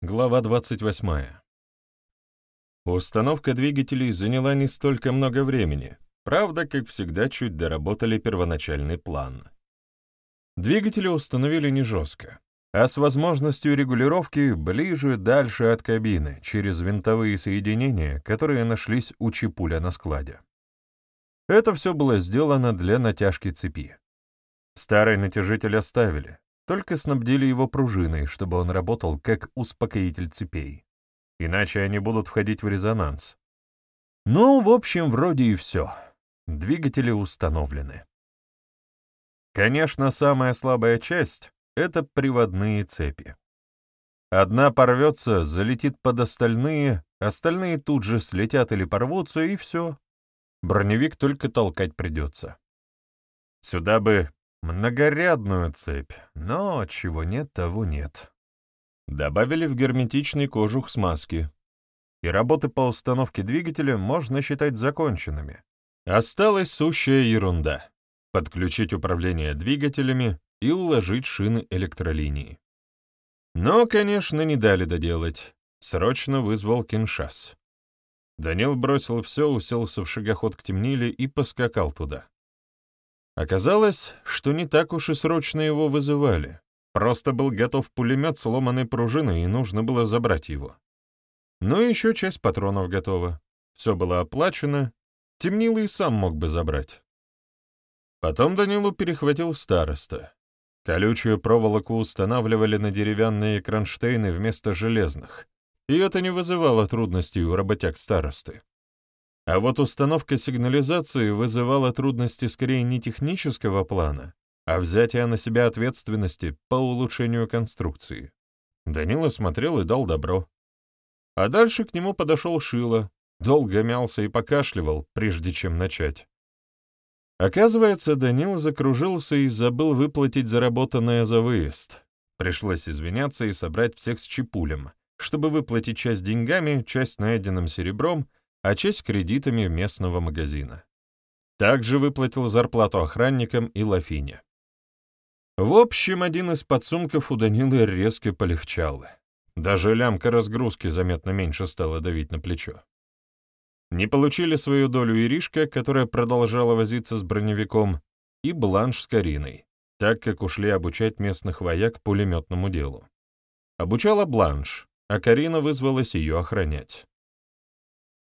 Глава 28. Установка двигателей заняла не столько много времени, правда, как всегда, чуть доработали первоначальный план. Двигатели установили не жестко, а с возможностью регулировки ближе, дальше от кабины, через винтовые соединения, которые нашлись у Чипуля на складе. Это все было сделано для натяжки цепи. Старый натяжитель оставили, только снабдили его пружиной, чтобы он работал как успокоитель цепей иначе они будут входить в резонанс. Ну, в общем, вроде и все. Двигатели установлены. Конечно, самая слабая часть — это приводные цепи. Одна порвется, залетит под остальные, остальные тут же слетят или порвутся, и все. Броневик только толкать придется. Сюда бы многорядную цепь, но чего нет, того нет. Добавили в герметичный кожух смазки. И работы по установке двигателя можно считать законченными. Осталась сущая ерунда — подключить управление двигателями и уложить шины электролинии. Но, конечно, не дали доделать. Срочно вызвал Киншас. Данил бросил все, уселся в шагоход к темниле и поскакал туда. Оказалось, что не так уж и срочно его вызывали. Просто был готов пулемет с ломаной пружиной, и нужно было забрать его. Ну и еще часть патронов готова. Все было оплачено. Темнило и сам мог бы забрать. Потом Данилу перехватил староста. Колючую проволоку устанавливали на деревянные кронштейны вместо железных, и это не вызывало трудностей у работяг старосты. А вот установка сигнализации вызывала трудности скорее не технического плана, а взятие на себя ответственности по улучшению конструкции. Данила смотрел и дал добро. А дальше к нему подошел Шило, долго мялся и покашливал, прежде чем начать. Оказывается, Данил закружился и забыл выплатить заработанное за выезд. Пришлось извиняться и собрать всех с чепулем, чтобы выплатить часть деньгами, часть найденным серебром, а часть кредитами местного магазина. Также выплатил зарплату охранникам и Лафине. В общем, один из подсумков у Данилы резко полегчал. Даже лямка разгрузки заметно меньше стала давить на плечо. Не получили свою долю Иришка, которая продолжала возиться с броневиком, и Бланш с Кариной, так как ушли обучать местных вояк пулеметному делу. Обучала Бланш, а Карина вызвалась ее охранять.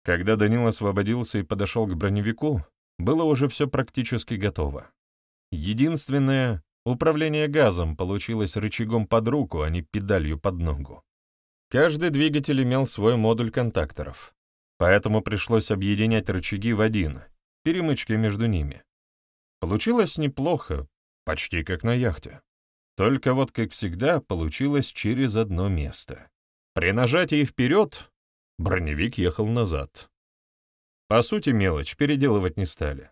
Когда Данил освободился и подошел к броневику, было уже все практически готово. Единственное, Управление газом получилось рычагом под руку, а не педалью под ногу. Каждый двигатель имел свой модуль контакторов, поэтому пришлось объединять рычаги в один, перемычкой между ними. Получилось неплохо, почти как на яхте. Только вот, как всегда, получилось через одно место. При нажатии вперед броневик ехал назад. По сути, мелочь, переделывать не стали.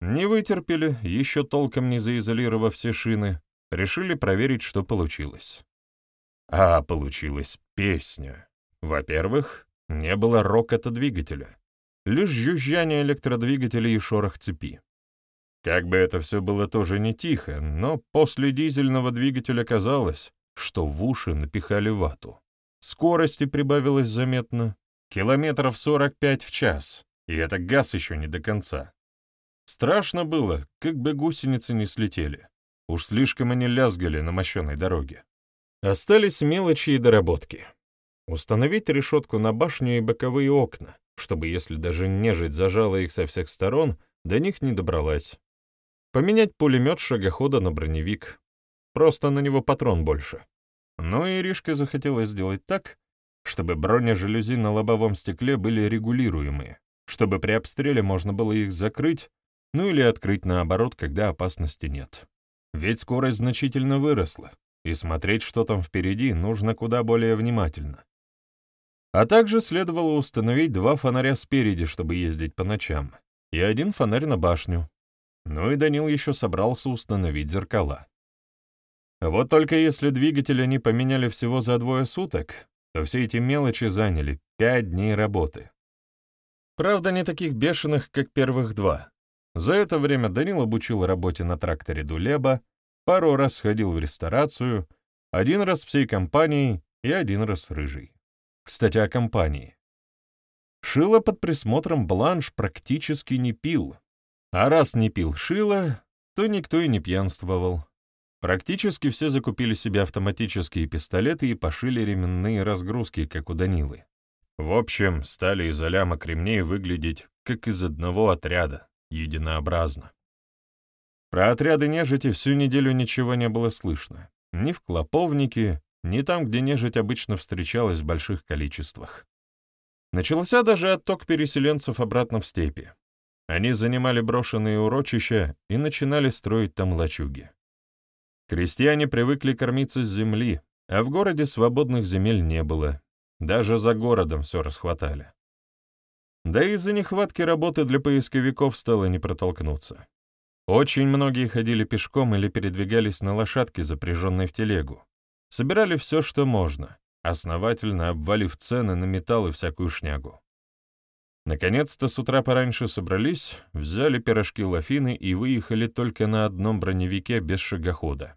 Не вытерпели, еще толком не заизолировав все шины, решили проверить, что получилось. А получилась песня. Во-первых, не было рокота двигателя, лишь жужжание электродвигателя и шорох цепи. Как бы это все было тоже не тихо, но после дизельного двигателя казалось, что в уши напихали вату. Скорости прибавилось заметно, километров 45 в час, и это газ еще не до конца. Страшно было, как бы гусеницы не слетели. Уж слишком они лязгали на мощенной дороге. Остались мелочи и доработки. Установить решетку на башню и боковые окна, чтобы, если даже нежить зажала их со всех сторон, до них не добралась. Поменять пулемет шагохода на броневик. Просто на него патрон больше. Но Иришке захотелось сделать так, чтобы бронежалюзи на лобовом стекле были регулируемые, чтобы при обстреле можно было их закрыть, ну или открыть наоборот, когда опасности нет. Ведь скорость значительно выросла, и смотреть, что там впереди, нужно куда более внимательно. А также следовало установить два фонаря спереди, чтобы ездить по ночам, и один фонарь на башню. Ну и Данил еще собрался установить зеркала. Вот только если двигатель они поменяли всего за двое суток, то все эти мелочи заняли пять дней работы. Правда, не таких бешеных, как первых два. За это время Данил обучил работе на тракторе Дулеба, пару раз сходил в ресторацию, один раз всей компанией и один раз рыжий. Кстати, о компании. Шило под присмотром Бланш практически не пил, а раз не пил Шило, то никто и не пьянствовал. Практически все закупили себе автоматические пистолеты и пошили ременные разгрузки, как у Данилы. В общем, стали из аляма кремней выглядеть, как из одного отряда, единообразно. Про отряды нежити всю неделю ничего не было слышно. Ни в Клоповнике, ни там, где нежить обычно встречалась в больших количествах. Начался даже отток переселенцев обратно в степи. Они занимали брошенные урочища и начинали строить там лачуги. Крестьяне привыкли кормиться с земли, а в городе свободных земель не было. Даже за городом все расхватали. Да и из-за нехватки работы для поисковиков стало не протолкнуться. Очень многие ходили пешком или передвигались на лошадке, запряженной в телегу. Собирали все, что можно, основательно обвалив цены на металл и всякую шнягу. Наконец-то с утра пораньше собрались, взяли пирожки лафины и выехали только на одном броневике без шагохода.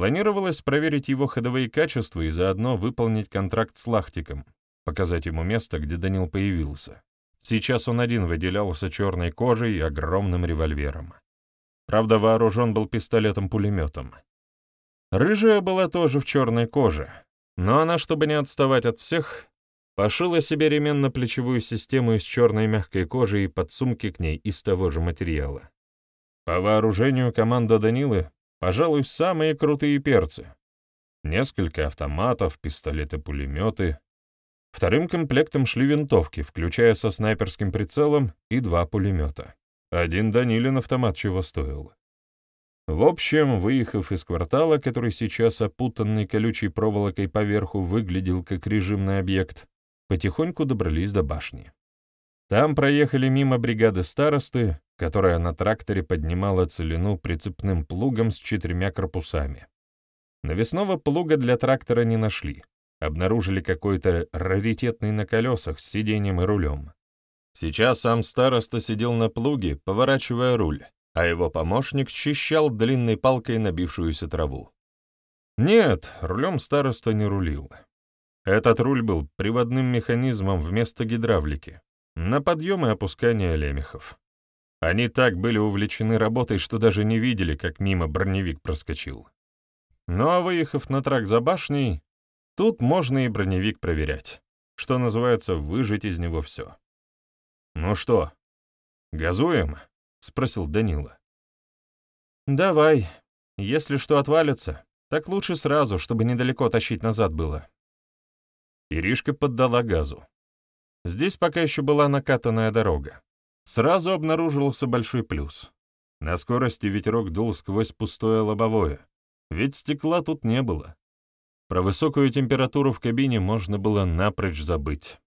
Планировалось проверить его ходовые качества и заодно выполнить контракт с Лахтиком, показать ему место, где Данил появился. Сейчас он один выделялся черной кожей и огромным револьвером. Правда, вооружен был пистолетом-пулеметом. Рыжая была тоже в черной коже, но она, чтобы не отставать от всех, пошила себе ременно-плечевую систему из черной мягкой кожи и подсумки к ней из того же материала. По вооружению команда Данилы Пожалуй, самые крутые перцы. Несколько автоматов, пистолеты-пулеметы. Вторым комплектом шли винтовки, включая со снайперским прицелом, и два пулемета. Один Данилин автомат чего стоил. В общем, выехав из квартала, который сейчас опутанный колючей проволокой поверху выглядел как режимный объект, потихоньку добрались до башни. Там проехали мимо бригады старосты, которая на тракторе поднимала целину прицепным плугом с четырьмя корпусами. Навесного плуга для трактора не нашли. Обнаружили какой-то раритетный на колесах с сиденьем и рулем. Сейчас сам староста сидел на плуге, поворачивая руль, а его помощник счищал длинной палкой набившуюся траву. Нет, рулем староста не рулил. Этот руль был приводным механизмом вместо гидравлики, на подъем и опускание лемехов. Они так были увлечены работой, что даже не видели, как мимо броневик проскочил. Ну а выехав на трак за башней, тут можно и броневик проверять, что называется, выжить из него все. «Ну что, газуем?» — спросил Данила. «Давай. Если что отвалится, так лучше сразу, чтобы недалеко тащить назад было». Иришка поддала газу. Здесь пока еще была накатанная дорога. Сразу обнаружился большой плюс. На скорости ветерок дул сквозь пустое лобовое, ведь стекла тут не было. Про высокую температуру в кабине можно было напрочь забыть.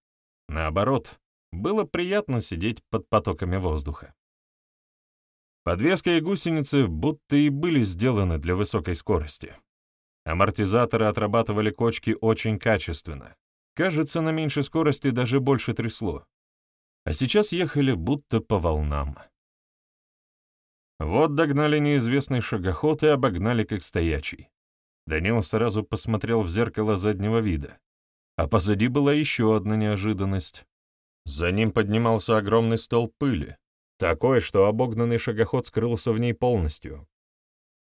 Наоборот, было приятно сидеть под потоками воздуха. Подвеска и гусеницы будто и были сделаны для высокой скорости. Амортизаторы отрабатывали кочки очень качественно. Кажется, на меньшей скорости даже больше трясло а сейчас ехали будто по волнам. Вот догнали неизвестный шагоход и обогнали как стоячий. Данил сразу посмотрел в зеркало заднего вида, а позади была еще одна неожиданность. За ним поднимался огромный стол пыли, такой, что обогнанный шагоход скрылся в ней полностью.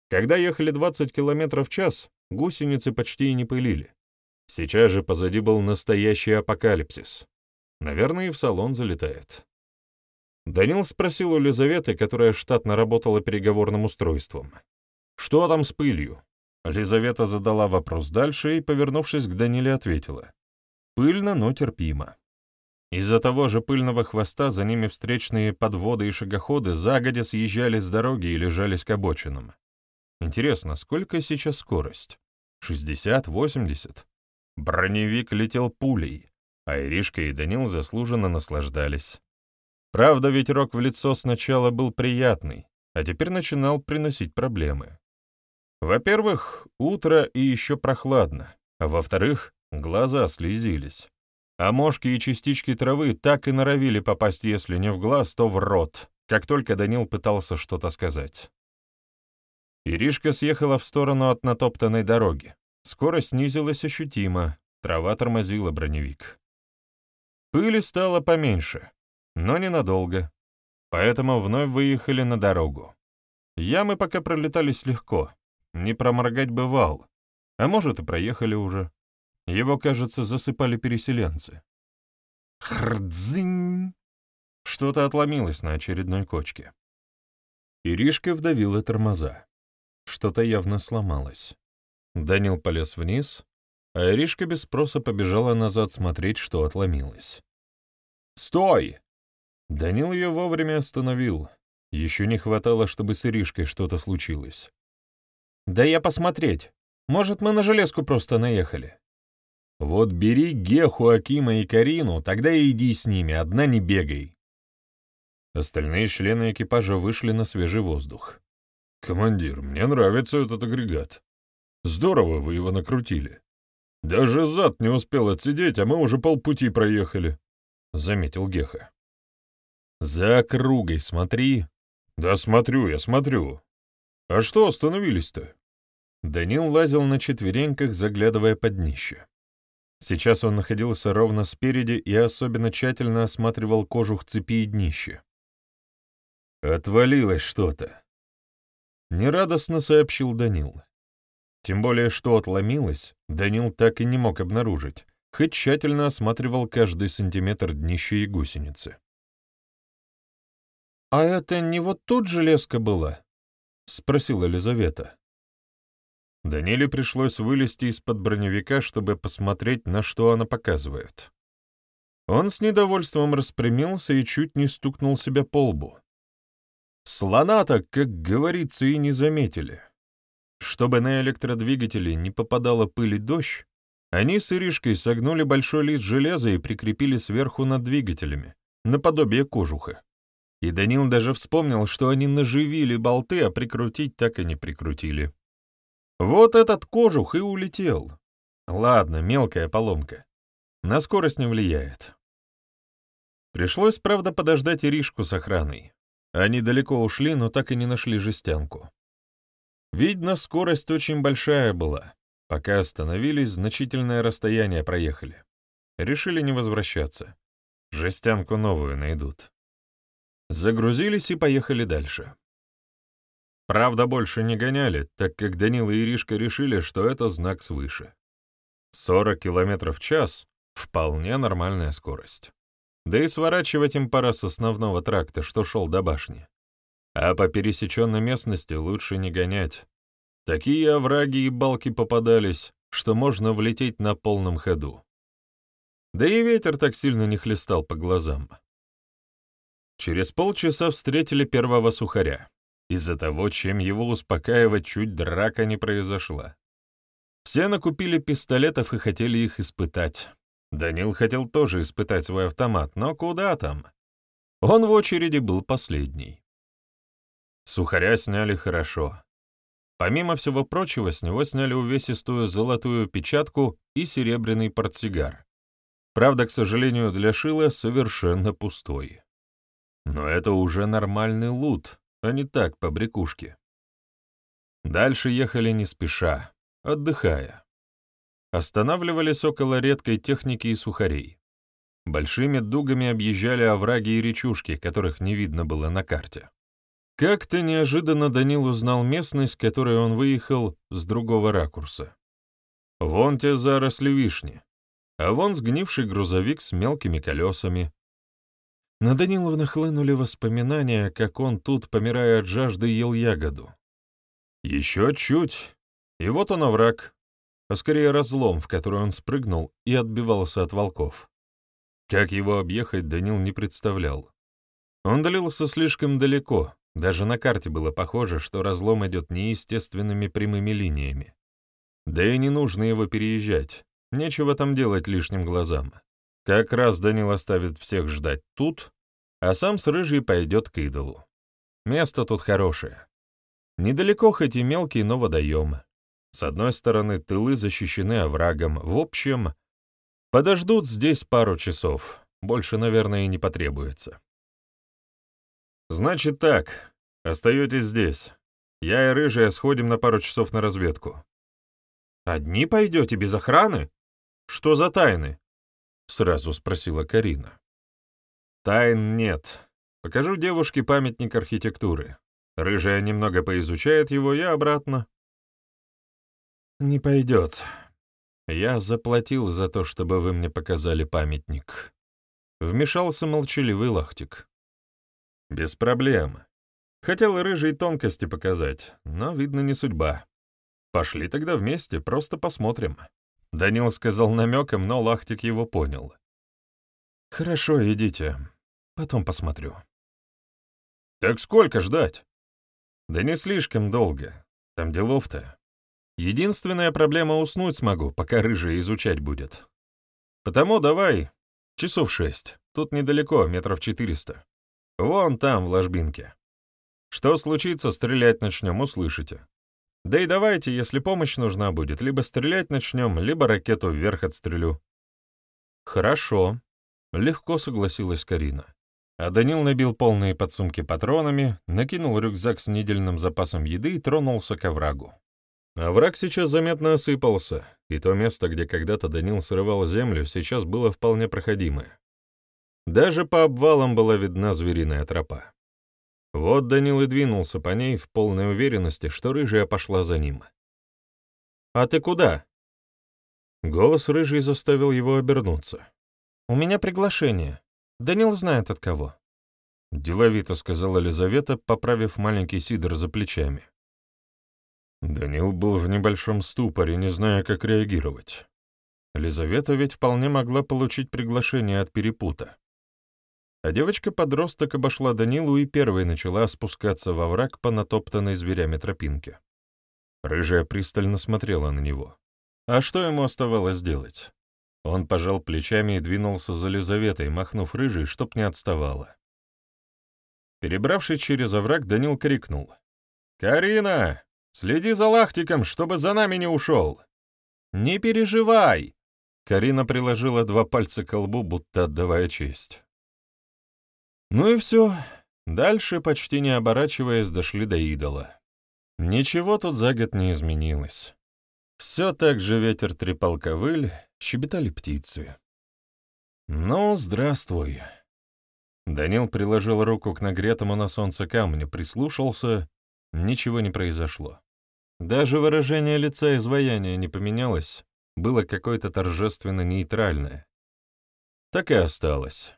Когда ехали 20 км в час, гусеницы почти и не пылили. Сейчас же позади был настоящий апокалипсис. Наверное, и в салон залетает. Данил спросил у Лизаветы, которая штатно работала переговорным устройством. «Что там с пылью?» Лизавета задала вопрос дальше и, повернувшись к Даниле, ответила. «Пыльно, но терпимо». Из-за того же пыльного хвоста за ними встречные подводы и шагоходы загодя съезжали с дороги и лежались к обочинам. Интересно, сколько сейчас скорость? 60-80? Броневик летел пулей а Иришка и Данил заслуженно наслаждались. Правда, ветерок в лицо сначала был приятный, а теперь начинал приносить проблемы. Во-первых, утро и еще прохладно, а во-вторых, глаза слезились. А мошки и частички травы так и норовили попасть, если не в глаз, то в рот, как только Данил пытался что-то сказать. Иришка съехала в сторону от натоптанной дороги, Скорость снизилась ощутимо, трава тормозила броневик. Пыли стало поменьше, но ненадолго, поэтому вновь выехали на дорогу. Ямы пока пролетались легко, не проморгать бывал, а может и проехали уже. Его, кажется, засыпали переселенцы. Хрдзинь! Что-то отломилось на очередной кочке. Иришка вдавила тормоза. Что-то явно сломалось. Данил полез вниз, а Иришка без спроса побежала назад смотреть, что отломилось. «Стой!» Данил ее вовремя остановил. Еще не хватало, чтобы с Иришкой что-то случилось. «Да я посмотреть. Может, мы на железку просто наехали?» «Вот бери Геху, Акима и Карину, тогда и иди с ними, одна не бегай». Остальные члены экипажа вышли на свежий воздух. «Командир, мне нравится этот агрегат. Здорово вы его накрутили. Даже зад не успел отсидеть, а мы уже полпути проехали», — заметил Геха. «За округой смотри». «Да смотрю я, смотрю. А что остановились-то?» Данил лазил на четвереньках, заглядывая под днище. Сейчас он находился ровно спереди и особенно тщательно осматривал кожух цепи и днище. «Отвалилось что-то», — нерадостно сообщил Данил. Тем более, что отломилось, Данил так и не мог обнаружить, хоть тщательно осматривал каждый сантиметр днища и гусеницы. «А это не вот тут железка была?» — спросила Елизавета. Даниле пришлось вылезти из-под броневика, чтобы посмотреть, на что она показывает. Он с недовольством распрямился и чуть не стукнул себя по лбу. Слона-то, как говорится, и не заметили. Чтобы на электродвигатели не попадала пыль и дождь, они с Иришкой согнули большой лист железа и прикрепили сверху над двигателями, наподобие кожуха. И Данил даже вспомнил, что они наживили болты, а прикрутить так и не прикрутили. Вот этот кожух и улетел. Ладно, мелкая поломка. На скорость не влияет. Пришлось, правда, подождать Иришку с охраной. Они далеко ушли, но так и не нашли жестянку. Видно, скорость очень большая была. Пока остановились, значительное расстояние проехали. Решили не возвращаться. Жестянку новую найдут. Загрузились и поехали дальше. Правда, больше не гоняли, так как Данила и Иришка решили, что это знак свыше. 40 км в час — вполне нормальная скорость. Да и сворачивать им пора с основного тракта, что шел до башни. А по пересеченной местности лучше не гонять. Такие овраги и балки попадались, что можно влететь на полном ходу. Да и ветер так сильно не хлестал по глазам. Через полчаса встретили первого сухаря, из-за того, чем его успокаивать чуть драка не произошла. Все накупили пистолетов и хотели их испытать. Данил хотел тоже испытать свой автомат, но куда там? Он в очереди был последний. Сухаря сняли хорошо. Помимо всего прочего, с него сняли увесистую золотую печатку и серебряный портсигар. Правда, к сожалению, для Шила совершенно пустой. Но это уже нормальный лут, а не так, по брякушке. Дальше ехали не спеша, отдыхая. Останавливались около редкой техники и сухарей. Большими дугами объезжали овраги и речушки, которых не видно было на карте. Как-то неожиданно Данил узнал местность, которой он выехал с другого ракурса. Вон те заросли вишни, а вон сгнивший грузовик с мелкими колесами. На Данилова нахлынули воспоминания, как он тут, помирая от жажды, ел ягоду. Еще чуть, и вот он овраг, а скорее разлом, в который он спрыгнул и отбивался от волков. Как его объехать, Данил не представлял. Он долился слишком далеко, даже на карте было похоже, что разлом идет неестественными прямыми линиями. Да и не нужно его переезжать, нечего там делать лишним глазам. Как раз Данил оставит всех ждать тут, а сам с Рыжей пойдет к идолу. Место тут хорошее. Недалеко хоть и мелкий, но водоем. С одной стороны, тылы защищены оврагом. В общем, подождут здесь пару часов. Больше, наверное, и не потребуется. Значит так, остаетесь здесь. Я и Рыжая сходим на пару часов на разведку. Одни пойдете, без охраны? Что за тайны?» — сразу спросила Карина. «Тайн нет. Покажу девушке памятник архитектуры. Рыжая немного поизучает его, я обратно». «Не пойдет. Я заплатил за то, чтобы вы мне показали памятник». Вмешался молчаливый лахтик. «Без проблем. Хотел рыжей тонкости показать, но, видно, не судьба. Пошли тогда вместе, просто посмотрим». Данил сказал намеком, но Лахтик его понял. «Хорошо, идите. Потом посмотрю». «Так сколько ждать?» «Да не слишком долго. Там делов-то. Единственная проблема — уснуть смогу, пока рыжая изучать будет. Потому давай, часов шесть. Тут недалеко, метров четыреста. Вон там, в ложбинке. Что случится, стрелять начнем, услышите. Да и давайте, если помощь нужна будет, либо стрелять начнем, либо ракету вверх отстрелю». «Хорошо», — легко согласилась Карина. А Данил набил полные подсумки патронами, накинул рюкзак с недельным запасом еды и тронулся к оврагу. Овраг сейчас заметно осыпался, и то место, где когда-то Данил срывал землю, сейчас было вполне проходимое. Даже по обвалам была видна звериная тропа. Вот Данил и двинулся по ней в полной уверенности, что рыжая пошла за ним. «А ты куда?» Голос рыжий заставил его обернуться. «У меня приглашение. Данил знает от кого». Деловито сказала Лизавета, поправив маленький сидор за плечами. Данил был в небольшом ступоре, не зная, как реагировать. Лизавета ведь вполне могла получить приглашение от перепута. А девочка-подросток обошла Данилу и первой начала спускаться во враг по натоптанной зверями тропинке. Рыжая пристально смотрела на него. А что ему оставалось делать? Он пожал плечами и двинулся за Лизаветой, махнув рыжей, чтоб не отставала. Перебравшись через овраг, Данил крикнул. «Карина, следи за лахтиком, чтобы за нами не ушел!» «Не переживай!» Карина приложила два пальца к лбу, будто отдавая честь. Ну и все. Дальше, почти не оборачиваясь, дошли до идола. Ничего тут за год не изменилось. Все так же ветер трепал ковыль, щебетали птицы. «Ну, здравствуй». Данил приложил руку к нагретому на солнце камню, прислушался, ничего не произошло. Даже выражение лица изваяния не поменялось, было какое-то торжественно нейтральное. Так и осталось.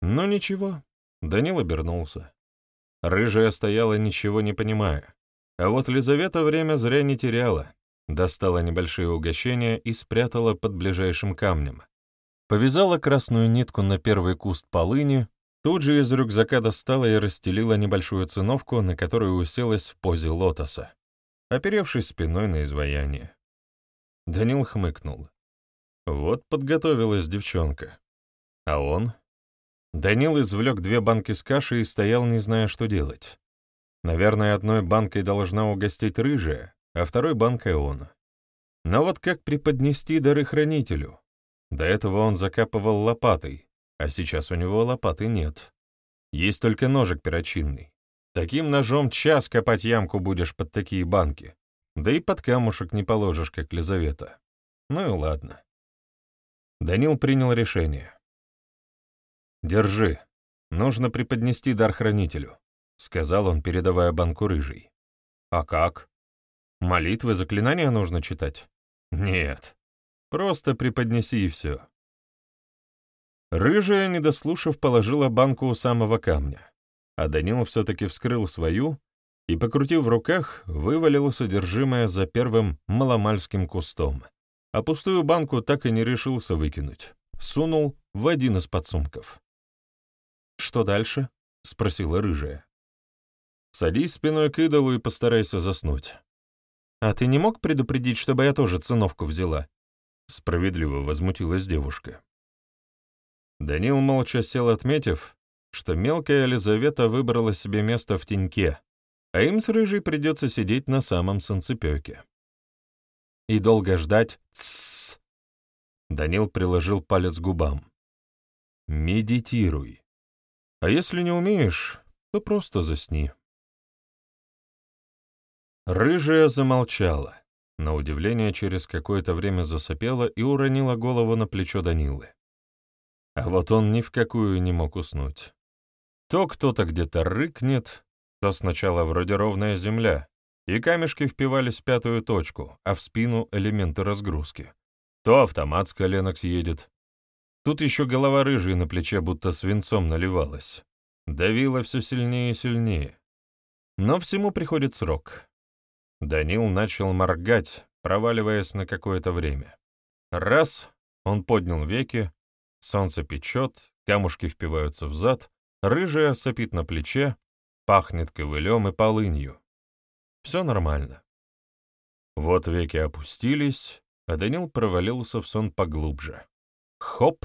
Но ничего, Данил обернулся. Рыжая стояла, ничего не понимая. А вот Лизавета время зря не теряла. Достала небольшие угощения и спрятала под ближайшим камнем. Повязала красную нитку на первый куст полыни, тут же из рюкзака достала и расстелила небольшую циновку, на которую уселась в позе лотоса, оперевшись спиной на изваяние. Данил хмыкнул. Вот подготовилась девчонка. А он? Данил извлек две банки с кашей и стоял, не зная, что делать. Наверное, одной банкой должна угостить рыжая, а второй банкой он. Но вот как преподнести дары хранителю? До этого он закапывал лопатой, а сейчас у него лопаты нет. Есть только ножик перочинный. Таким ножом час копать ямку будешь под такие банки. Да и под камушек не положишь, как Лизавета. Ну и ладно. Данил принял решение. «Держи. Нужно преподнести дар хранителю», — сказал он, передавая банку рыжий. «А как? Молитвы, заклинания нужно читать?» «Нет. Просто преподнеси и все». Рыжая, не дослушав, положила банку у самого камня, а Данил все-таки вскрыл свою и, покрутив в руках, вывалил содержимое за первым маломальским кустом, а пустую банку так и не решился выкинуть. Сунул в один из подсумков. «Что дальше?» — спросила рыжая. «Садись спиной к идолу и постарайся заснуть». «А ты не мог предупредить, чтобы я тоже циновку взяла?» Справедливо возмутилась девушка. Данил молча сел, отметив, что мелкая Елизавета выбрала себе место в теньке, а им с Рыжей придется сидеть на самом санцепёке. «И долго ждать?» «Тссс!» Данил приложил палец к губам. «Медитируй. А если не умеешь, то просто засни. Рыжая замолчала. На удивление, через какое-то время засопела и уронила голову на плечо Данилы. А вот он ни в какую не мог уснуть. То кто-то где-то рыкнет, то сначала вроде ровная земля, и камешки впивались в пятую точку, а в спину элементы разгрузки. То автомат с коленок съедет. Тут еще голова рыжей на плече будто свинцом наливалась. Давила все сильнее и сильнее. Но всему приходит срок. Данил начал моргать, проваливаясь на какое-то время. Раз — он поднял веки, солнце печет, камушки впиваются в зад, рыжая сопит на плече, пахнет ковылем и полынью. Все нормально. Вот веки опустились, а Данил провалился в сон поглубже. Хоп!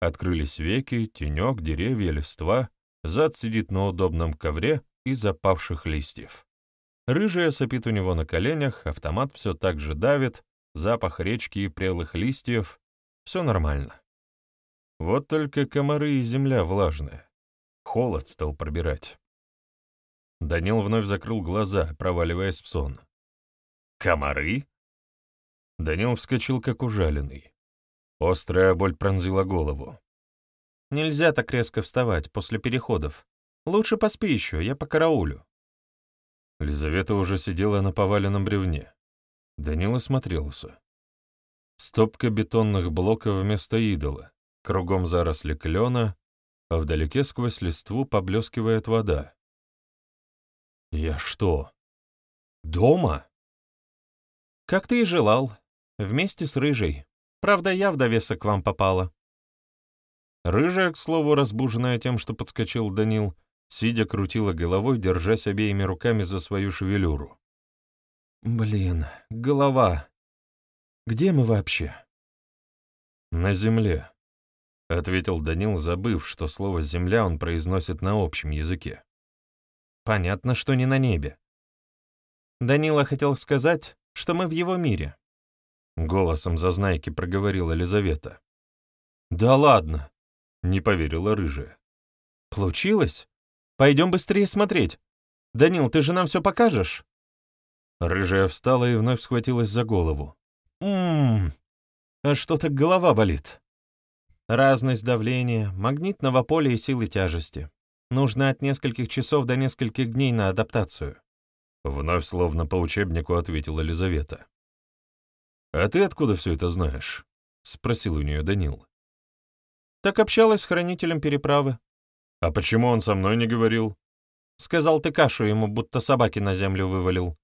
Открылись веки, тенек, деревья, листва, зад сидит на удобном ковре из запавших листьев. Рыжая сопит у него на коленях, автомат все так же давит, запах речки и прелых листьев — все нормально. Вот только комары и земля влажная. Холод стал пробирать. Данил вновь закрыл глаза, проваливаясь в сон. «Комары?» Данил вскочил, как ужаленный. Острая боль пронзила голову. «Нельзя так резко вставать после переходов. Лучше поспи еще, я по караулю». Лизавета уже сидела на поваленном бревне. Данил осмотрелся. Стопка бетонных блоков вместо идола, кругом заросли клена, а вдалеке сквозь листву поблескивает вода. «Я что, дома?» «Как ты и желал, вместе с Рыжей. Правда, я в довесок к вам попала». Рыжая, к слову, разбуженная тем, что подскочил Данил, — Сидя, крутила головой, держась обеими руками за свою шевелюру. «Блин, голова. Где мы вообще?» «На земле», — ответил Данил, забыв, что слово «земля» он произносит на общем языке. «Понятно, что не на небе». Данила хотел сказать, что мы в его мире. Голосом зазнайки проговорила Елизавета. «Да ладно!» — не поверила рыжая. «Получилось? Пойдем быстрее смотреть. Данил, ты же нам все покажешь?» Рыжая встала и вновь схватилась за голову. «Ммм, а что так голова болит?» «Разность давления, магнитного поля и силы тяжести. Нужно от нескольких часов до нескольких дней на адаптацию». Вновь словно по учебнику ответила Лизавета. «А ты откуда все это знаешь?» — спросил у нее Данил. «Так общалась с хранителем переправы. «А почему он со мной не говорил?» «Сказал, ты кашу ему, будто собаки на землю вывалил».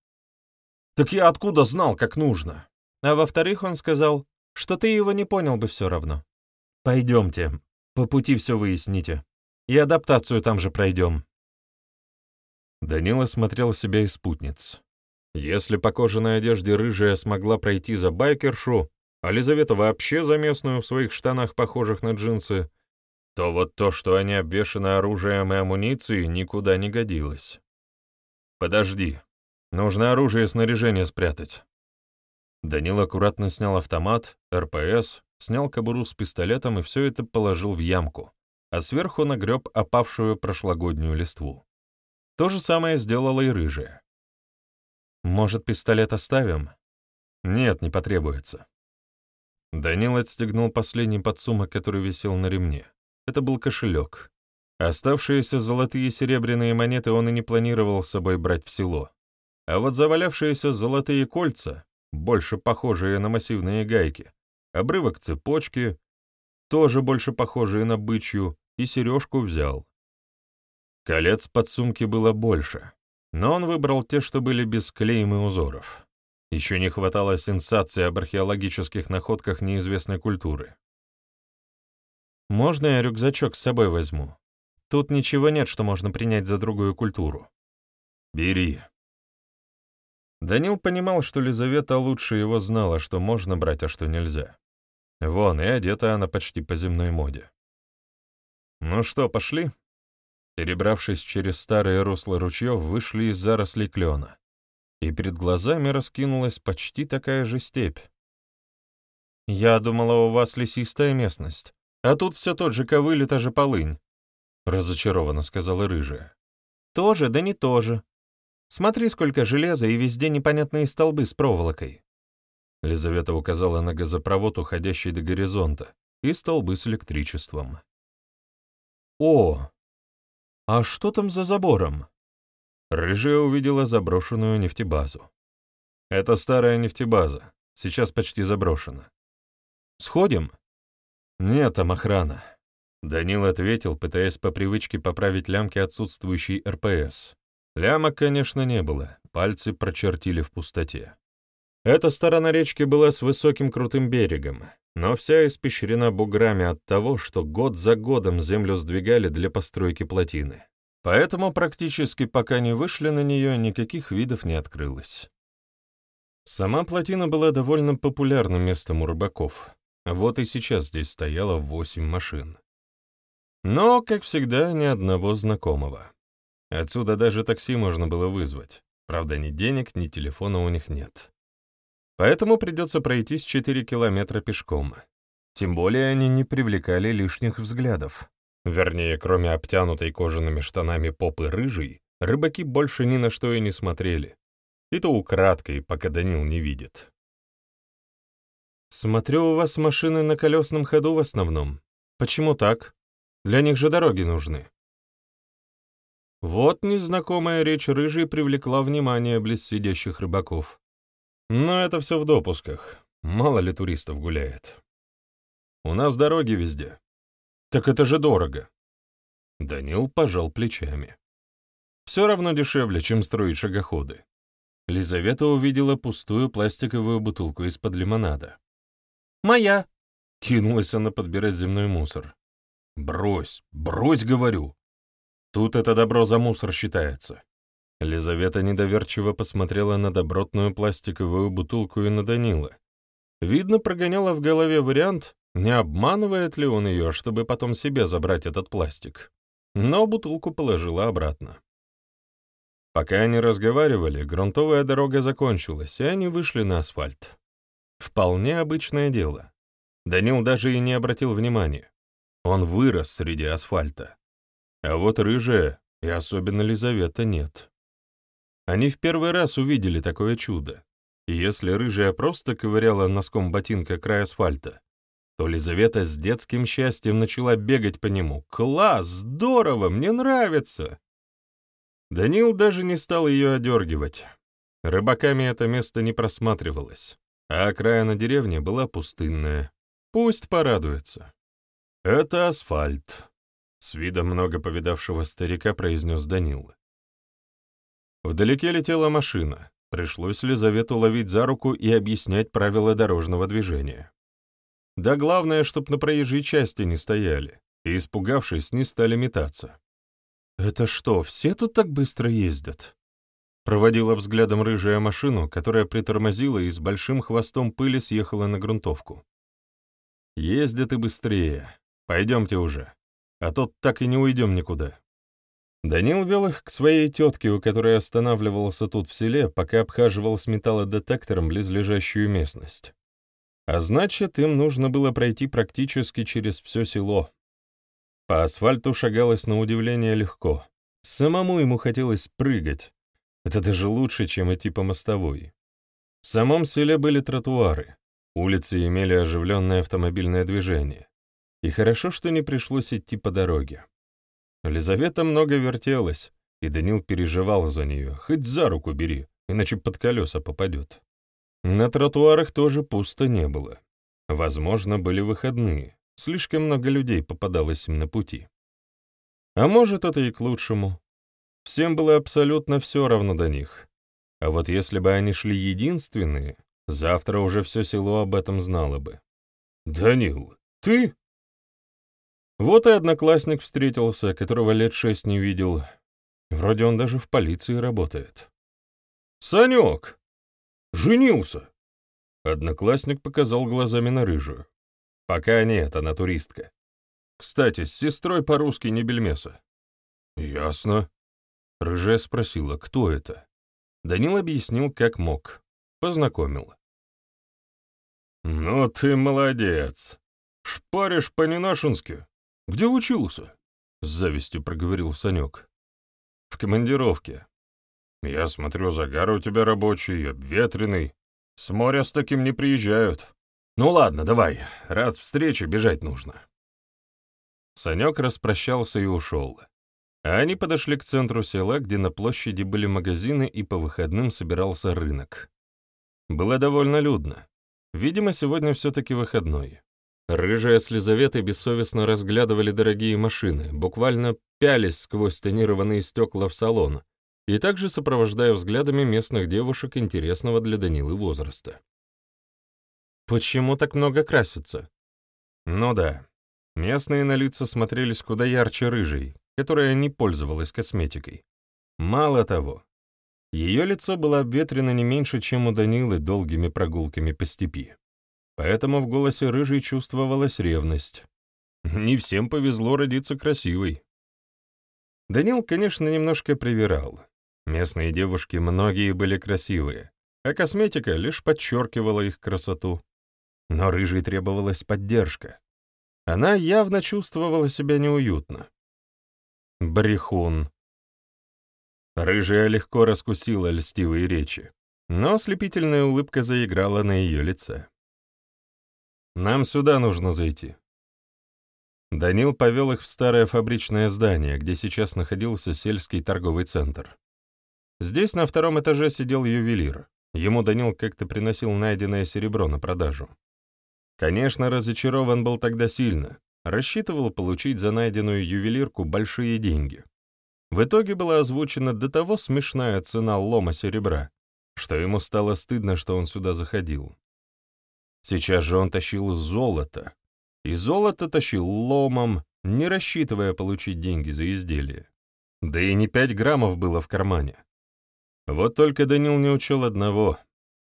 «Так я откуда знал, как нужно?» А во-вторых, он сказал, что ты его не понял бы все равно. «Пойдемте, по пути все выясните. И адаптацию там же пройдем». Данила смотрел себя и спутниц. Если по кожаной одежде рыжая смогла пройти за байкершу, а Лизавета вообще за местную в своих штанах, похожих на джинсы, то вот то, что они обвешаны оружием и амуницией, никуда не годилось. «Подожди, нужно оружие и снаряжение спрятать». Данил аккуратно снял автомат, РПС, снял кобуру с пистолетом и все это положил в ямку, а сверху нагреб опавшую прошлогоднюю листву. То же самое сделала и рыжая. «Может, пистолет оставим?» «Нет, не потребуется». Данил отстегнул последний подсумок, который висел на ремне. Это был кошелек. Оставшиеся золотые и серебряные монеты он и не планировал с собой брать в село. А вот завалявшиеся золотые кольца, больше похожие на массивные гайки, обрывок цепочки, тоже больше похожие на бычью, и сережку взял. Колец под сумки было больше, но он выбрал те, что были без клеем и узоров. Еще не хватало сенсации об археологических находках неизвестной культуры. Можно я рюкзачок с собой возьму? Тут ничего нет, что можно принять за другую культуру. Бери. Данил понимал, что Лизавета лучше его знала, что можно брать, а что нельзя. Вон, и одета она почти по земной моде. Ну что, пошли? Перебравшись через старые русла ручьев, вышли из зарослей клена, и перед глазами раскинулась почти такая же степь. «Я думала, у вас лесистая местность», а тут все тот же ковыль и та же полынь», — разочарованно сказала рыжая. «Тоже, да не тоже. Смотри, сколько железа и везде непонятные столбы с проволокой. Лизавета указала на газопровод, уходящий до горизонта, и столбы с электричеством. «О, а что там за забором?» Рыжая увидела заброшенную нефтебазу. «Это старая нефтебаза, сейчас почти заброшена. Сходим?» «Нет, там охрана», — Данил ответил, пытаясь по привычке поправить лямки отсутствующей РПС. Лямок, конечно, не было, пальцы прочертили в пустоте. Эта сторона речки была с высоким крутым берегом, но вся испещрена буграми от того, что год за годом землю сдвигали для постройки плотины. Поэтому практически пока не вышли на нее, никаких видов не открылось. Сама плотина была довольно популярным местом у рыбаков. Вот и сейчас здесь стояло восемь машин. Но, как всегда, ни одного знакомого. Отсюда даже такси можно было вызвать. Правда, ни денег, ни телефона у них нет. Поэтому придется пройтись 4 километра пешком. Тем более они не привлекали лишних взглядов. Вернее, кроме обтянутой кожаными штанами попы рыжей, рыбаки больше ни на что и не смотрели. И то украдкой, пока Данил не видит. «Смотрю, у вас машины на колесном ходу в основном. Почему так? Для них же дороги нужны». Вот незнакомая речь рыжей привлекла внимание близ сидящих рыбаков. Но это все в допусках. Мало ли туристов гуляет. У нас дороги везде. Так это же дорого. Данил пожал плечами. Все равно дешевле, чем строить шагоходы. Лизавета увидела пустую пластиковую бутылку из-под лимонада. «Моя!» — кинулась она подбирать земной мусор. «Брось, брось, говорю! Тут это добро за мусор считается. Лизавета недоверчиво посмотрела на добротную пластиковую бутылку и на Данила. Видно, прогоняла в голове вариант, не обманывает ли он ее, чтобы потом себе забрать этот пластик. Но бутылку положила обратно. Пока они разговаривали, грунтовая дорога закончилась, и они вышли на асфальт. Вполне обычное дело. Данил даже и не обратил внимания. Он вырос среди асфальта. А вот рыжая, и особенно Лизавета, нет. Они в первый раз увидели такое чудо. И если рыжая просто ковыряла носком ботинка край асфальта, то Лизавета с детским счастьем начала бегать по нему. «Класс! Здорово! Мне нравится!» Данил даже не стал ее одергивать. Рыбаками это место не просматривалось, а окраина деревни была пустынная. Пусть порадуется. «Это асфальт», — с видом много повидавшего старика произнес Данил. Вдалеке летела машина. Пришлось Лизавету ловить за руку и объяснять правила дорожного движения. Да главное, чтоб на проезжей части не стояли, и, испугавшись, не стали метаться. «Это что, все тут так быстро ездят?» Проводила взглядом рыжая машину, которая притормозила и с большим хвостом пыли съехала на грунтовку. «Ездят и быстрее. Пойдемте уже, а то так и не уйдем никуда». Данил вел их к своей тетке, у которой останавливался тут в селе, пока обхаживал с металлодетектором близлежащую местность. А значит, им нужно было пройти практически через все село. По асфальту шагалось на удивление легко. Самому ему хотелось прыгать. Это даже лучше, чем идти по мостовой. В самом селе были тротуары. Улицы имели оживленное автомобильное движение. И хорошо, что не пришлось идти по дороге. Лизавета много вертелась, и Данил переживал за нее, хоть за руку бери, иначе под колеса попадет. На тротуарах тоже пусто не было. Возможно, были выходные, слишком много людей попадалось им на пути. А может, это и к лучшему. Всем было абсолютно все равно до них. А вот если бы они шли единственные, завтра уже все село об этом знало бы. «Данил, ты?» Вот и одноклассник встретился, которого лет шесть не видел. Вроде он даже в полиции работает. «Санек! Женился!» Одноклассник показал глазами на рыжую. «Пока нет, она туристка. Кстати, с сестрой по-русски не бельмеса». «Ясно». Рыжая спросила, кто это. Данил объяснил, как мог. Познакомил. «Ну ты молодец. Шпаришь по-ненашенски. «Где учился?» — с завистью проговорил Санек. «В командировке. Я смотрю, загар у тебя рабочий, обветренный. С моря с таким не приезжают. Ну ладно, давай, раз встрече бежать нужно». Санек распрощался и ушел. А они подошли к центру села, где на площади были магазины и по выходным собирался рынок. Было довольно людно. Видимо, сегодня все-таки выходной. Рыжие с Лизаветой бессовестно разглядывали дорогие машины, буквально пялись сквозь тонированные стекла в салон, и также сопровождая взглядами местных девушек интересного для Данилы возраста. «Почему так много красятся?» «Ну да, местные на лица смотрелись куда ярче рыжей, которая не пользовалась косметикой. Мало того, ее лицо было обветрено не меньше, чем у Данилы долгими прогулками по степи. Поэтому в голосе рыжей чувствовалась ревность. Не всем повезло родиться красивой. Данил, конечно, немножко привирал. Местные девушки многие были красивые, а косметика лишь подчеркивала их красоту. Но рыжей требовалась поддержка. Она явно чувствовала себя неуютно. Брехун. Рыжая легко раскусила льстивые речи, но ослепительная улыбка заиграла на ее лице. «Нам сюда нужно зайти». Данил повел их в старое фабричное здание, где сейчас находился сельский торговый центр. Здесь на втором этаже сидел ювелир. Ему Данил как-то приносил найденное серебро на продажу. Конечно, разочарован был тогда сильно, рассчитывал получить за найденную ювелирку большие деньги. В итоге была озвучена до того смешная цена лома серебра, что ему стало стыдно, что он сюда заходил. Сейчас же он тащил золото, и золото тащил ломом, не рассчитывая получить деньги за изделие. Да и не пять граммов было в кармане. Вот только Данил не учел одного.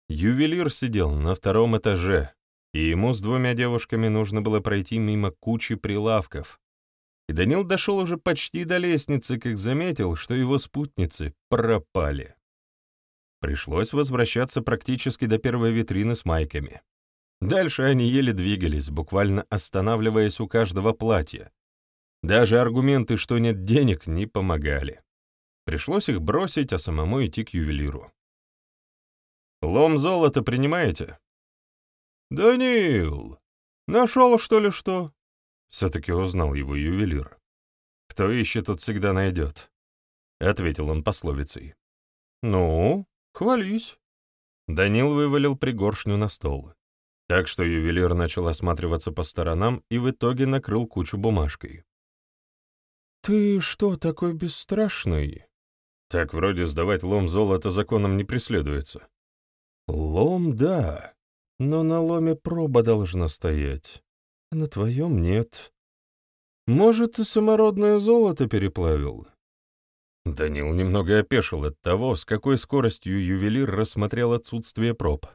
Ювелир сидел на втором этаже, и ему с двумя девушками нужно было пройти мимо кучи прилавков. И Данил дошел уже почти до лестницы, как заметил, что его спутницы пропали. Пришлось возвращаться практически до первой витрины с майками. Дальше они еле двигались, буквально останавливаясь у каждого платья. Даже аргументы, что нет денег, не помогали. Пришлось их бросить, а самому идти к ювелиру. «Лом золота принимаете?» «Данил, нашел, что ли, что?» Все-таки узнал его ювелир. «Кто ищет, тот всегда найдет», — ответил он пословицей. «Ну, хвались». Данил вывалил пригоршню на стол. Так что ювелир начал осматриваться по сторонам и в итоге накрыл кучу бумажкой. «Ты что, такой бесстрашный?» «Так вроде сдавать лом золота законом не преследуется». «Лом, да но на ломе проба должна стоять, а на твоем нет. Может, ты самородное золото переплавил?» Данил немного опешил от того, с какой скоростью ювелир рассмотрел отсутствие проб.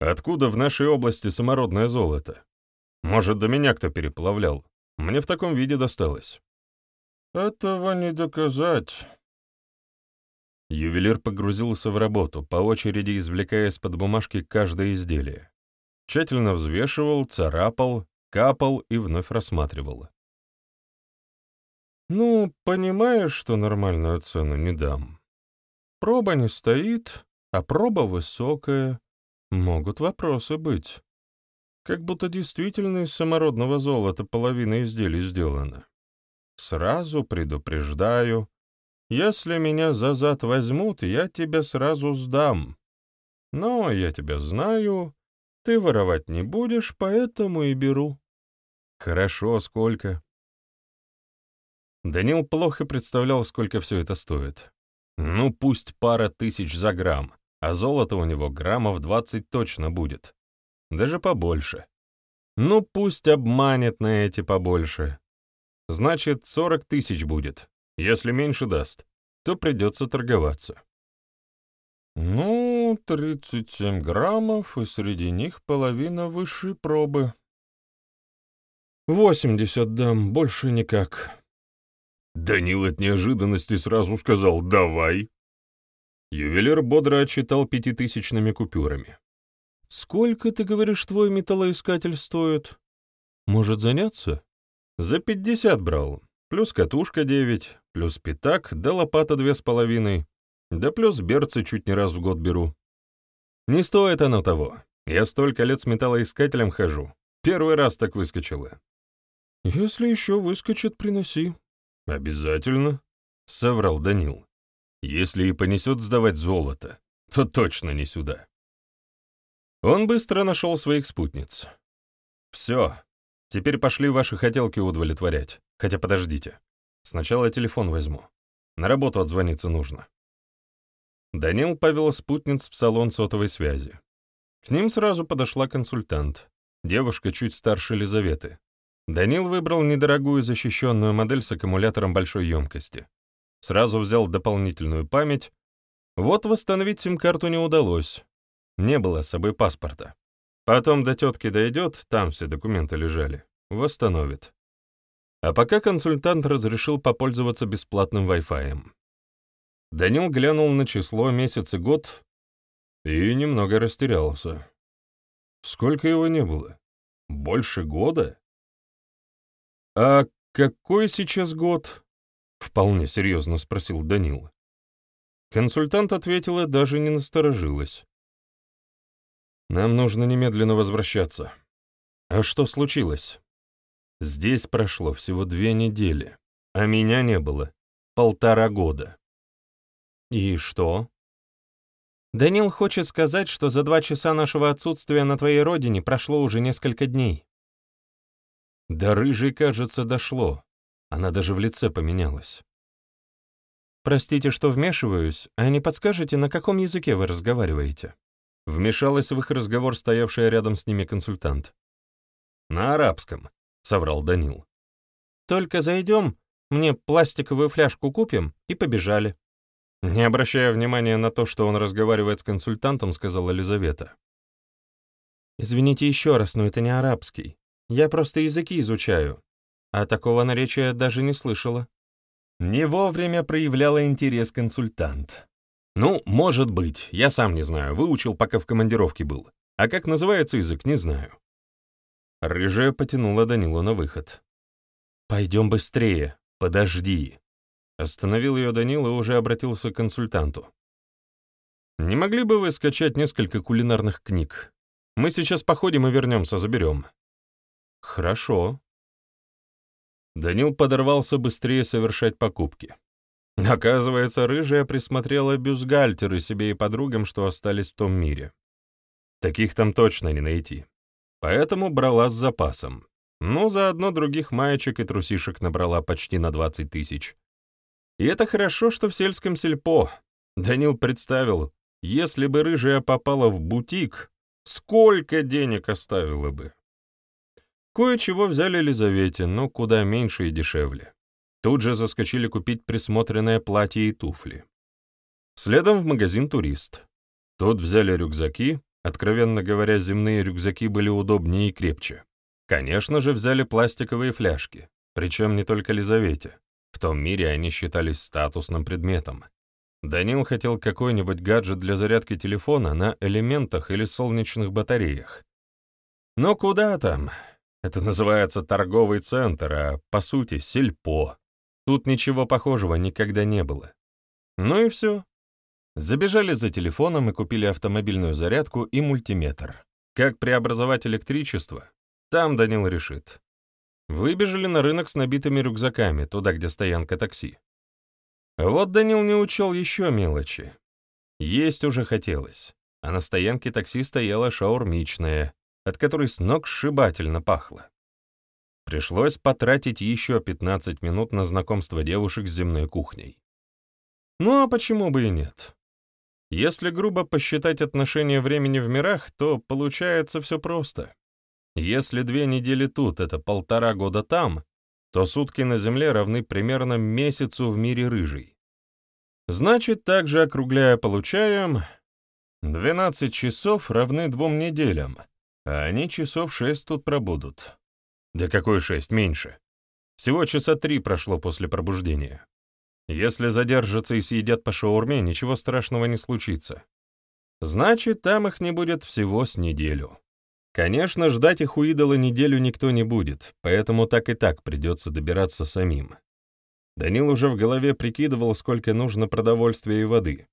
«Откуда в нашей области самородное золото? Может, до меня кто переплавлял? Мне в таком виде досталось». «Этого не доказать», Ювелир погрузился в работу, по очереди извлекая из-под бумажки каждое изделие. Тщательно взвешивал, царапал, капал и вновь рассматривал. «Ну, понимаешь, что нормальную цену не дам. Проба не стоит, а проба высокая. Могут вопросы быть. Как будто действительно из самородного золота половина изделий сделана. Сразу предупреждаю, если меня за зад возьмут, я тебя сразу сдам. Но я тебя знаю, ты воровать не будешь, поэтому и беру. Хорошо, сколько? Данил плохо представлял, сколько все это стоит. Ну, пусть пара тысяч за грамм, а золото у него граммов двадцать точно будет. Даже побольше. Ну, пусть обманет на эти побольше. Значит, сорок тысяч будет. Если меньше даст, то придется торговаться. Ну, 37 граммов, и среди них половина высшей пробы. 80 дам, больше никак. Данил от неожиданности сразу сказал «давай». Ювелир бодро отчитал пятитысячными купюрами. «Сколько, ты говоришь, твой металлоискатель стоит? Может, заняться?» «За пятьдесят брал. Плюс катушка девять, плюс пятак, да лопата две с половиной, да плюс берцы чуть не раз в год беру. Не стоит оно того. Я столько лет с металлоискателем хожу. Первый раз так выскочила. Если еще выскочит, приноси. Обязательно, — соврал Данил. Если и понесет сдавать золото, то точно не сюда. Он быстро нашел своих спутниц. «Все, теперь пошли ваши хотелки удовлетворять. Хотя подождите, сначала телефон возьму. На работу отзвониться нужно». Данил повел спутниц в салон сотовой связи. К ним сразу подошла консультант, девушка чуть старше Елизаветы. Данил выбрал недорогую защищенную модель с аккумулятором большой емкости. Сразу взял дополнительную память. Вот восстановить сим-карту не удалось. Не было с собой паспорта. Потом до тетки дойдет, там все документы лежали. Восстановит. А пока консультант разрешил попользоваться бесплатным Wi-Fi. Данил глянул на число, месяц и год и немного растерялся. Сколько его не было? Больше года? А какой сейчас год? Вполне серьезно спросил Данил. Консультант ответила, даже не насторожилась. Нам нужно немедленно возвращаться. А что случилось? Здесь прошло всего две недели, а меня не было полтора года. И что? Данил хочет сказать, что за два часа нашего отсутствия на твоей родине прошло уже несколько дней. До рыжей, кажется, дошло. Она даже в лице поменялась. «Простите, что вмешиваюсь, а не подскажете, на каком языке вы разговариваете?» Вмешалась в их разговор стоявшая рядом с ними консультант. «На арабском», — соврал Данил. «Только зайдем, мне пластиковую фляжку купим и побежали». Не обращая внимания на то, что он разговаривает с консультантом, сказала Елизавета. «Извините еще раз, но это не арабский. Я просто языки изучаю, а такого наречия даже не слышала». Не вовремя проявляла интерес консультант. «Ну, может быть, я сам не знаю, выучил, пока в командировке был. А как называется язык, не знаю». Рыжая потянула Данилу на выход. «Пойдем быстрее, подожди». Остановил ее Данил и уже обратился к консультанту. «Не могли бы вы скачать несколько кулинарных книг? Мы сейчас походим и вернемся, заберем». «Хорошо». Данил подорвался быстрее совершать покупки. Оказывается, рыжая присмотрела бюстгальтеры себе и подругам, что остались в том мире. Таких там точно не найти. Поэтому брала с запасом. Ну, заодно других маечек и трусишек набрала почти на 20 тысяч. И это хорошо, что в сельском сельпо. Данил представил, если бы рыжая попала в бутик, сколько денег оставила бы. Кое-чего взяли Елизавете, но куда меньше и дешевле. Тут же заскочили купить присмотренное платье и туфли. Следом в магазин «Турист». Тут взяли рюкзаки, откровенно говоря, земные рюкзаки были удобнее и крепче. Конечно же, взяли пластиковые фляжки, причем не только Лизавете. В том мире они считались статусным предметом. Данил хотел какой-нибудь гаджет для зарядки телефона на элементах или солнечных батареях. Но куда там? Это называется торговый центр, а по сути сельпо. Тут ничего похожего никогда не было. Ну и все. Забежали за телефоном и купили автомобильную зарядку и мультиметр. Как преобразовать электричество? Там Данил решит. Выбежали на рынок с набитыми рюкзаками, туда, где стоянка такси. Вот Данил не учел еще мелочи. Есть уже хотелось, а на стоянке такси стояла шаурмичная, от которой с ног сшибательно пахло. Пришлось потратить еще 15 минут на знакомство девушек с земной кухней. Ну а почему бы и нет? Если грубо посчитать отношение времени в мирах, то получается все просто. Если две недели тут — это полтора года там, то сутки на Земле равны примерно месяцу в мире рыжий. Значит, также округляя получаем, 12 часов равны двум неделям, а они часов шесть тут пробудут. Да какой шесть, меньше. Всего часа три прошло после пробуждения. Если задержатся и съедят по шаурме, ничего страшного не случится. Значит, там их не будет всего с неделю. Конечно, ждать их у идола неделю никто не будет, поэтому так и так придется добираться самим. Данил уже в голове прикидывал, сколько нужно продовольствия и воды.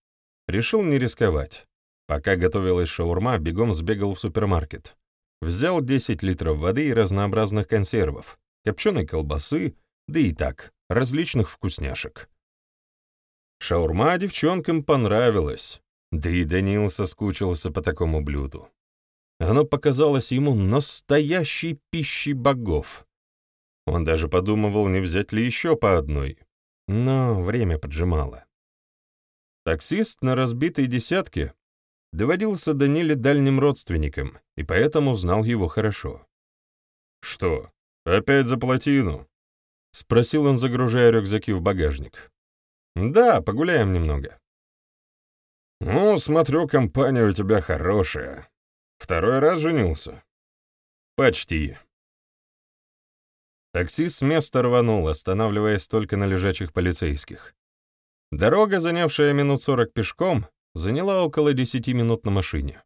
Решил не рисковать. Пока готовилась шаурма, бегом сбегал в супермаркет. Взял 10 литров воды и разнообразных консервов, копченой колбасы, да и так, различных вкусняшек. Шаурма девчонкам понравилась, да и Данил соскучился по такому блюду. Оно показалось ему настоящей пищей богов. Он даже подумывал, не взять ли еще по одной, но время поджимало. Таксист на разбитой десятке доводился Даниле дальним родственником, и поэтому знал его хорошо. «Что, опять за плотину?» — спросил он, загружая рюкзаки в багажник. «Да, погуляем немного». «Ну, смотрю, компания у тебя хорошая. Второй раз женился?» «Почти». Таксист с места рванул, останавливаясь только на лежачих полицейских. Дорога, занявшая минут сорок пешком, заняла около десяти минут на машине.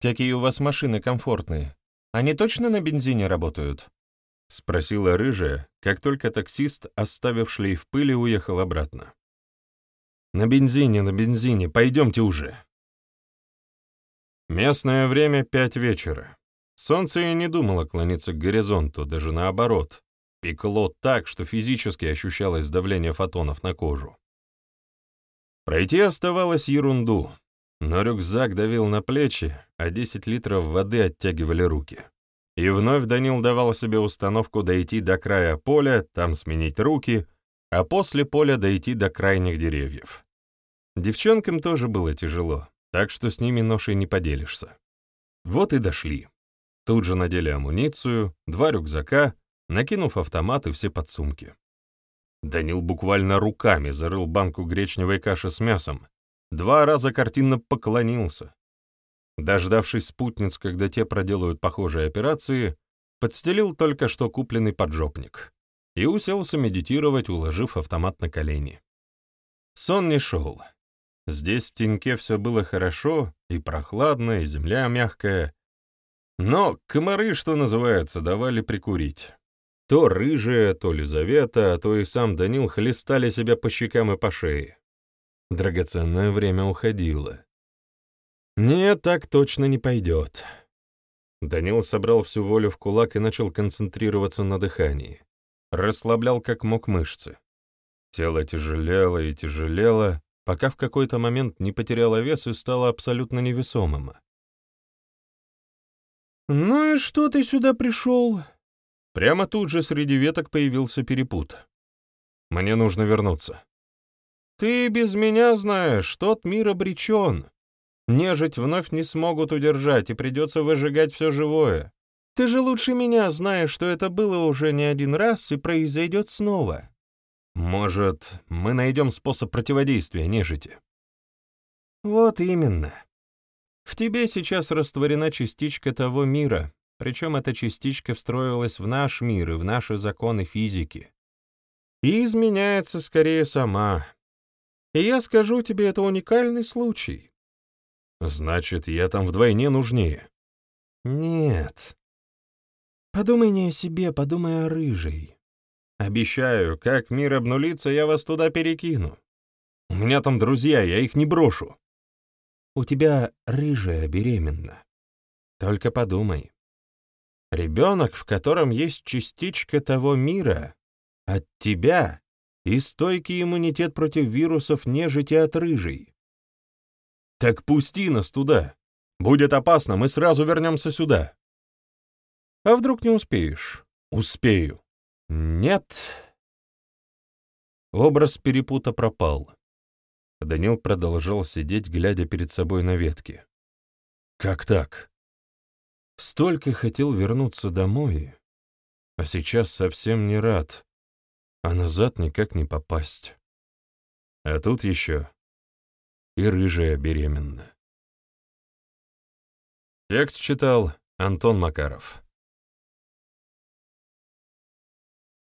«Какие у вас машины комфортные? Они точно на бензине работают?» — спросила рыжая, как только таксист, оставив шлейф пыли, уехал обратно. «На бензине, на бензине, пойдемте уже». Местное время — пять вечера. Солнце и не думало клониться к горизонту, даже наоборот. Пекло так, что физически ощущалось давление фотонов на кожу. Пройти оставалось ерунду, но рюкзак давил на плечи, а 10 литров воды оттягивали руки. И вновь Данил давал себе установку дойти до края поля, там сменить руки, а после поля дойти до крайних деревьев. Девчонкам тоже было тяжело, так что с ними ношей не поделишься. Вот и дошли. Тут же надели амуницию, два рюкзака, накинув автомат и все подсумки. Данил буквально руками зарыл банку гречневой каши с мясом, два раза картинно поклонился. Дождавшись спутниц, когда те проделают похожие операции, подстелил только что купленный поджопник и уселся медитировать, уложив автомат на колени. Сон не шел. Здесь в теньке все было хорошо, и прохладно, и земля мягкая, но комары, что называется, давали прикурить. То рыжая, то Лизавета, а то и сам Данил хлестали себя по щекам и по шее. Драгоценное время уходило. Нет, так точно не пойдет. Данил собрал всю волю в кулак и начал концентрироваться на дыхании. Расслаблял как мог мышцы. Тело тяжелело и тяжелело, пока в какой-то момент не потеряло вес и стало абсолютно невесомым. «Ну и что ты сюда пришел?» Прямо тут же среди веток появился перепут. «Мне нужно вернуться». «Ты без меня знаешь, тот мир обречен. Нежить вновь не смогут удержать, и придется выжигать все живое. Ты же лучше меня знаешь, что это было уже не один раз и произойдет снова». «Может, мы найдем способ противодействия нежити?» «Вот именно. В тебе сейчас растворена частичка того мира, причем эта частичка встроилась в наш мир и в наши законы физики. И изменяется скорее сама. И я скажу тебе, это уникальный случай. Значит, я там вдвойне нужнее. Нет. Подумай не о себе, подумай о рыжей. Обещаю, как мир обнулится, я вас туда перекину. У меня там друзья, я их не брошу. У тебя рыжая беременна. Только подумай. Ребенок, в котором есть частичка того мира, от тебя и стойкий иммунитет против вирусов нежити от рыжей. Так пусти нас туда. Будет опасно, мы сразу вернемся сюда. А вдруг не успеешь? Успею. Нет. Образ перепута пропал. Данил продолжал сидеть, глядя перед собой на ветки. Как так? Столько хотел вернуться домой, а сейчас совсем не рад, а назад никак не попасть. А тут еще и рыжая беременна. Текст читал Антон Макаров.